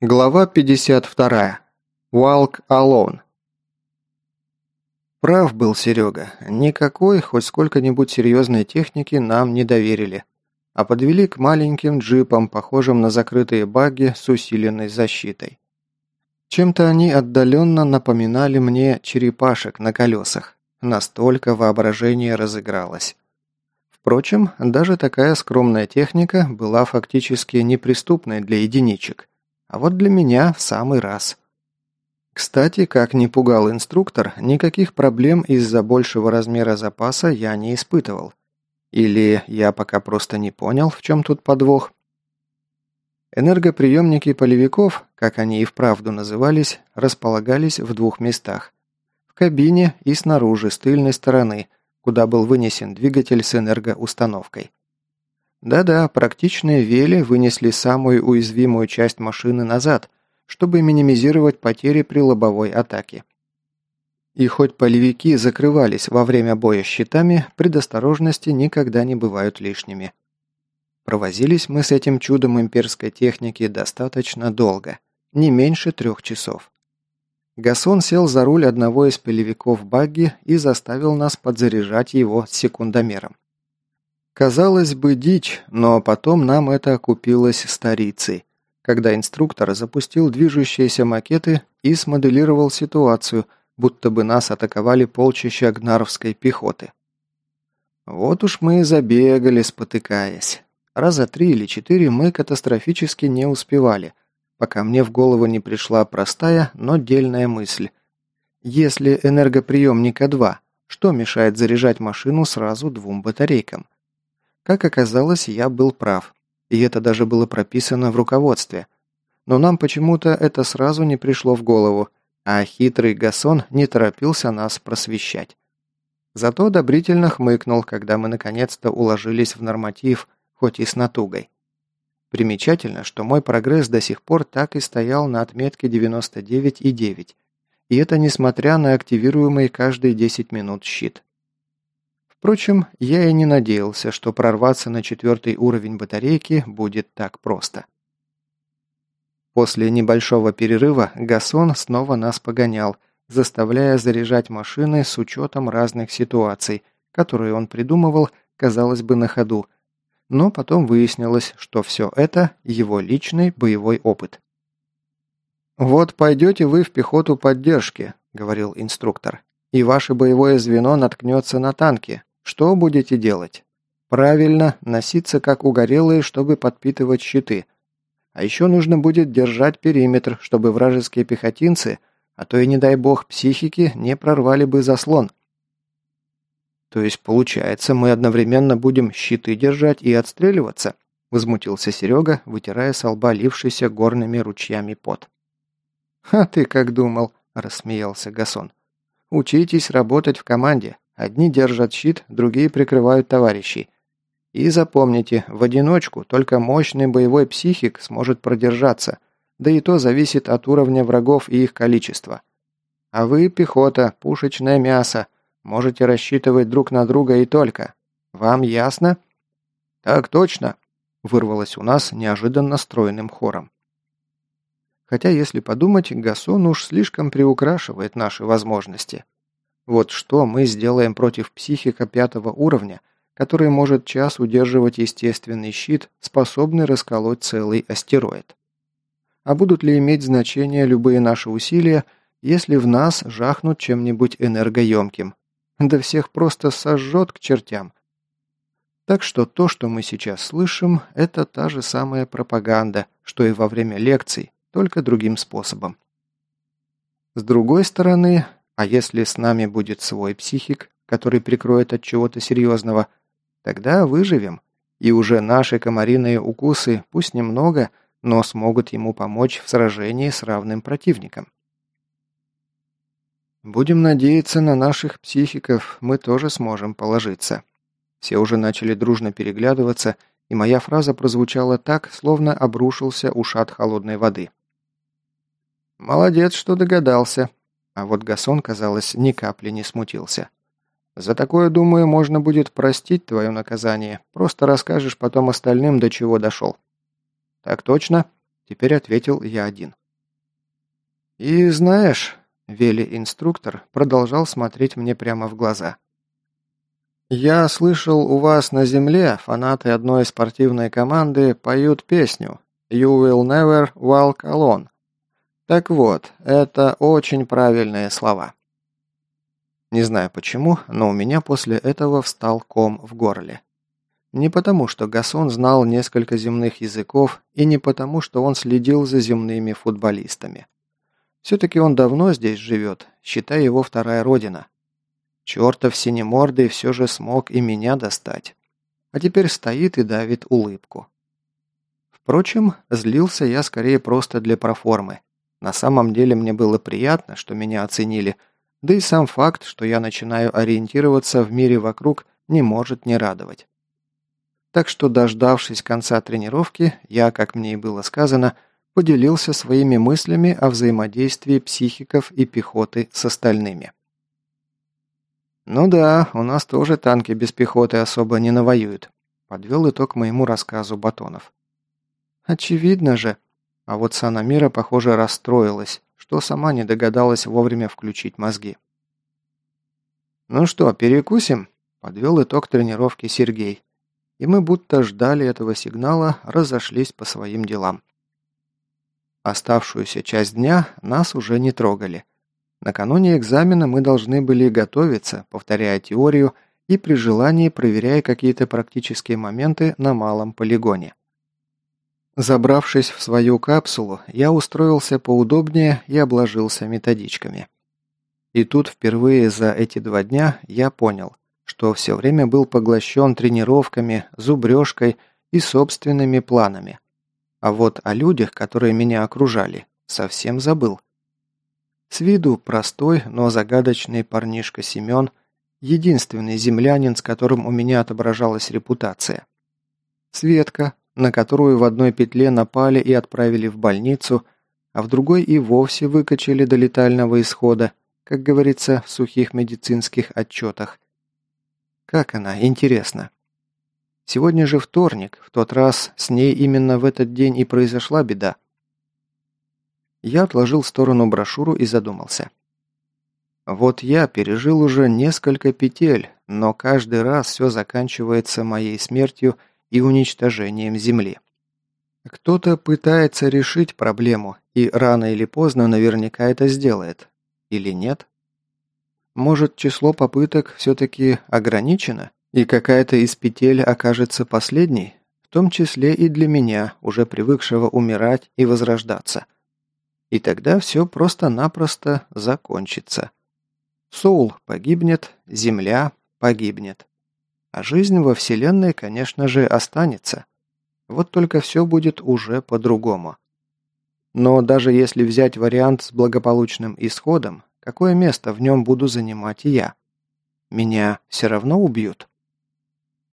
Глава 52. Walk Alone. Прав был Серега. Никакой, хоть сколько-нибудь серьезной техники нам не доверили, а подвели к маленьким джипам, похожим на закрытые багги с усиленной защитой. Чем-то они отдаленно напоминали мне черепашек на колесах. Настолько воображение разыгралось. Впрочем, даже такая скромная техника была фактически неприступной для единичек. А вот для меня в самый раз. Кстати, как ни пугал инструктор, никаких проблем из-за большего размера запаса я не испытывал. Или я пока просто не понял, в чем тут подвох. Энергоприемники полевиков, как они и вправду назывались, располагались в двух местах. В кабине и снаружи, с тыльной стороны, куда был вынесен двигатель с энергоустановкой. Да-да, практичные вели вынесли самую уязвимую часть машины назад, чтобы минимизировать потери при лобовой атаке. И хоть полевики закрывались во время боя щитами, предосторожности никогда не бывают лишними. Провозились мы с этим чудом имперской техники достаточно долго, не меньше трех часов. Гасон сел за руль одного из полевиков багги и заставил нас подзаряжать его секундомером. Казалось бы, дичь, но потом нам это окупилось старицей, когда инструктор запустил движущиеся макеты и смоделировал ситуацию, будто бы нас атаковали полчища гнаровской пехоты. Вот уж мы и забегали, спотыкаясь. Раза три или четыре мы катастрофически не успевали, пока мне в голову не пришла простая, но дельная мысль. Если энергоприемника 2, что мешает заряжать машину сразу двум батарейкам? Как оказалось, я был прав. И это даже было прописано в руководстве. Но нам почему-то это сразу не пришло в голову, а хитрый Гасон не торопился нас просвещать. Зато одобрительно хмыкнул, когда мы наконец-то уложились в норматив, хоть и с натугой. Примечательно, что мой прогресс до сих пор так и стоял на отметке 99,9. И это несмотря на активируемый каждые 10 минут щит. Впрочем, я и не надеялся, что прорваться на четвертый уровень батарейки будет так просто. После небольшого перерыва Гасон снова нас погонял, заставляя заряжать машины с учетом разных ситуаций, которые он придумывал, казалось бы, на ходу. Но потом выяснилось, что все это его личный боевой опыт. «Вот пойдете вы в пехоту поддержки», — говорил инструктор, «и ваше боевое звено наткнется на танки, что будете делать? Правильно, носиться как угорелые, чтобы подпитывать щиты. А еще нужно будет держать периметр, чтобы вражеские пехотинцы, а то и не дай бог психики, не прорвали бы заслон. То есть, получается, мы одновременно будем щиты держать и отстреливаться? Возмутился Серега, вытирая с лба лившийся горными ручьями пот. «А ты как думал?» – рассмеялся Гасон. «Учитесь работать в команде. Одни держат щит, другие прикрывают товарищей. И запомните, в одиночку только мощный боевой психик сможет продержаться, да и то зависит от уровня врагов и их количества. А вы, пехота, пушечное мясо, можете рассчитывать друг на друга и только. Вам ясно? Так точно, вырвалось у нас неожиданно стройным хором. Хотя, если подумать, Гассон уж слишком приукрашивает наши возможности. Вот что мы сделаем против психика пятого уровня, который может час удерживать естественный щит, способный расколоть целый астероид. А будут ли иметь значение любые наши усилия, если в нас жахнут чем-нибудь энергоемким? Да всех просто сожжет к чертям. Так что то, что мы сейчас слышим, это та же самая пропаганда, что и во время лекций, только другим способом. С другой стороны, а если с нами будет свой психик, который прикроет от чего-то серьезного, тогда выживем, и уже наши комариные укусы, пусть немного, но смогут ему помочь в сражении с равным противником. Будем надеяться на наших психиков, мы тоже сможем положиться. Все уже начали дружно переглядываться, и моя фраза прозвучала так, словно обрушился ушат холодной воды. «Молодец, что догадался», а вот Гасон, казалось, ни капли не смутился. «За такое, думаю, можно будет простить твое наказание. Просто расскажешь потом остальным, до чего дошел». «Так точно?» Теперь ответил я один. «И знаешь...» – Вели-инструктор продолжал смотреть мне прямо в глаза. «Я слышал, у вас на земле фанаты одной спортивной команды поют песню «You will never walk alone». Так вот, это очень правильные слова. Не знаю почему, но у меня после этого встал ком в горле. Не потому, что Гасон знал несколько земных языков, и не потому, что он следил за земными футболистами. Все-таки он давно здесь живет, считай его вторая родина. Чертов синемордый все же смог и меня достать. А теперь стоит и давит улыбку. Впрочем, злился я скорее просто для проформы. На самом деле мне было приятно, что меня оценили, да и сам факт, что я начинаю ориентироваться в мире вокруг, не может не радовать. Так что, дождавшись конца тренировки, я, как мне и было сказано, поделился своими мыслями о взаимодействии психиков и пехоты с остальными. «Ну да, у нас тоже танки без пехоты особо не навоюют», – подвел итог моему рассказу Батонов. «Очевидно же», а вот Санамира, похоже, расстроилась, что сама не догадалась вовремя включить мозги. «Ну что, перекусим?» – подвел итог тренировки Сергей и мы будто ждали этого сигнала, разошлись по своим делам. Оставшуюся часть дня нас уже не трогали. Накануне экзамена мы должны были готовиться, повторяя теорию и при желании проверяя какие-то практические моменты на малом полигоне. Забравшись в свою капсулу, я устроился поудобнее и обложился методичками. И тут впервые за эти два дня я понял, что все время был поглощен тренировками, зубрежкой и собственными планами. А вот о людях, которые меня окружали, совсем забыл. С виду простой, но загадочный парнишка Семен, единственный землянин, с которым у меня отображалась репутация. Светка, на которую в одной петле напали и отправили в больницу, а в другой и вовсе выкачали до летального исхода, как говорится в сухих медицинских отчетах, как она, интересно? Сегодня же вторник, в тот раз с ней именно в этот день и произошла беда. Я отложил в сторону брошюру и задумался. Вот я пережил уже несколько петель, но каждый раз все заканчивается моей смертью и уничтожением Земли. Кто-то пытается решить проблему, и рано или поздно наверняка это сделает. Или нет? Может, число попыток все-таки ограничено, и какая-то из петель окажется последней, в том числе и для меня, уже привыкшего умирать и возрождаться. И тогда все просто-напросто закончится. Соул погибнет, Земля погибнет. А жизнь во Вселенной, конечно же, останется. Вот только все будет уже по-другому. Но даже если взять вариант с благополучным исходом, Какое место в нем буду занимать я? Меня все равно убьют?